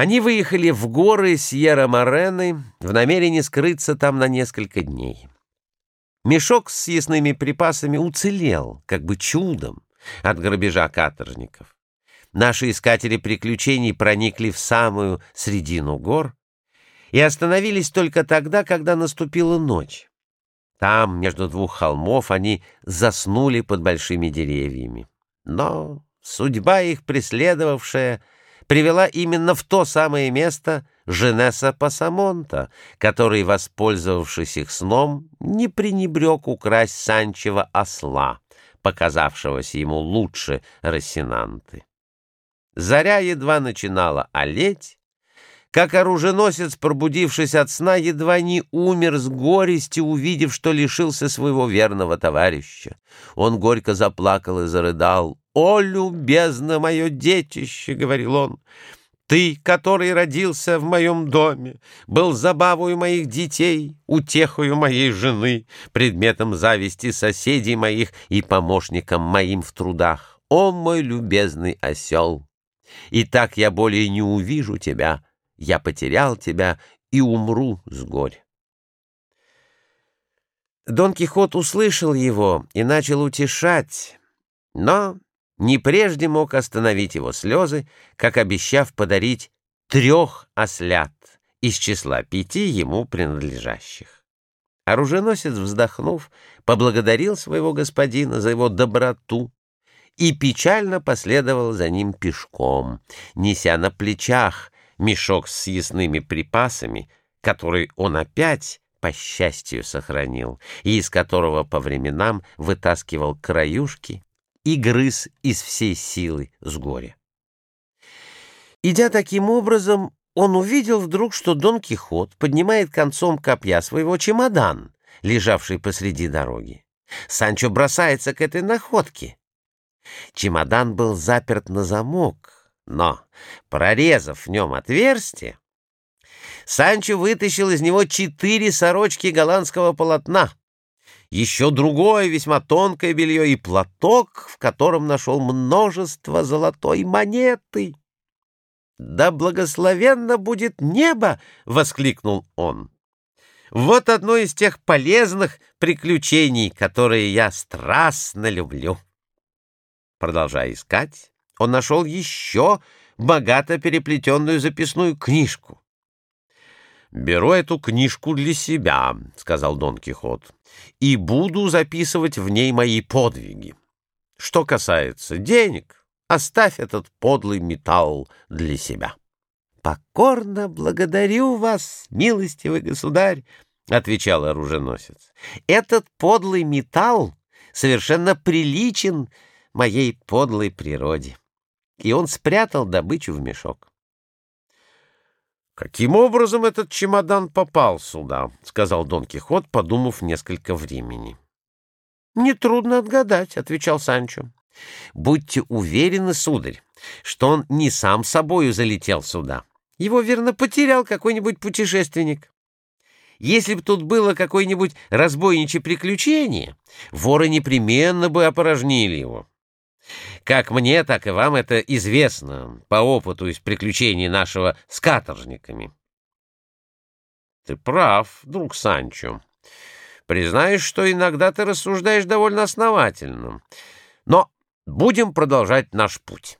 Они выехали в горы Сьерра-Морены в намерении скрыться там на несколько дней. Мешок с съестными припасами уцелел, как бы чудом, от грабежа каторжников. Наши искатели приключений проникли в самую середину гор и остановились только тогда, когда наступила ночь. Там, между двух холмов, они заснули под большими деревьями. Но судьба их преследовавшая привела именно в то самое место Женеса Пасамонта, который, воспользовавшись их сном, не пренебрег украсть Санчева осла, показавшегося ему лучше Росинанты. Заря едва начинала олеть, как оруженосец, пробудившись от сна, едва не умер с горести, увидев, что лишился своего верного товарища. Он горько заплакал и зарыдал. «О, любезно мое детище!» — говорил он. «Ты, который родился в моем доме, был забавою моих детей, утехою моей жены, предметом зависти соседей моих и помощником моим в трудах. О, мой любезный осел! И так я более не увижу тебя» я потерял тебя и умру с горя. Дон Кихот услышал его и начал утешать, но не прежде мог остановить его слезы, как обещав подарить трех ослят из числа пяти ему принадлежащих. Оруженосец, вздохнув, поблагодарил своего господина за его доброту и печально последовал за ним пешком, неся на плечах мешок с съестными припасами, который он опять, по счастью, сохранил, и из которого по временам вытаскивал краюшки и грыз из всей силы с горя. Идя таким образом, он увидел вдруг, что Дон Кихот поднимает концом копья своего чемодан, лежавший посреди дороги. Санчо бросается к этой находке. Чемодан был заперт на замок, но, прорезав в нем отверстие, Санчо вытащил из него четыре сорочки голландского полотна, еще другое весьма тонкое белье и платок, в котором нашел множество золотой монеты. «Да благословенно будет небо!» — воскликнул он. «Вот одно из тех полезных приключений, которые я страстно люблю». Продолжая искать, он нашел еще богато переплетенную записную книжку. «Беру эту книжку для себя», — сказал Дон Кихот, — «и буду записывать в ней мои подвиги. Что касается денег, оставь этот подлый металл для себя». «Покорно благодарю вас, милостивый государь», — отвечал оруженосец. «Этот подлый металл совершенно приличен моей подлой природе» и он спрятал добычу в мешок. «Каким образом этот чемодан попал сюда?» — сказал Дон Кихот, подумав несколько времени. «Нетрудно отгадать», — отвечал Санчо. «Будьте уверены, сударь, что он не сам собою залетел сюда. Его, верно, потерял какой-нибудь путешественник. Если бы тут было какое-нибудь разбойничье приключение, воры непременно бы опорожнили его. Как мне, так и вам это известно по опыту из приключений нашего с каторжниками. Ты прав, друг Санчо. Признаешь, что иногда ты рассуждаешь довольно основательно. Но будем продолжать наш путь.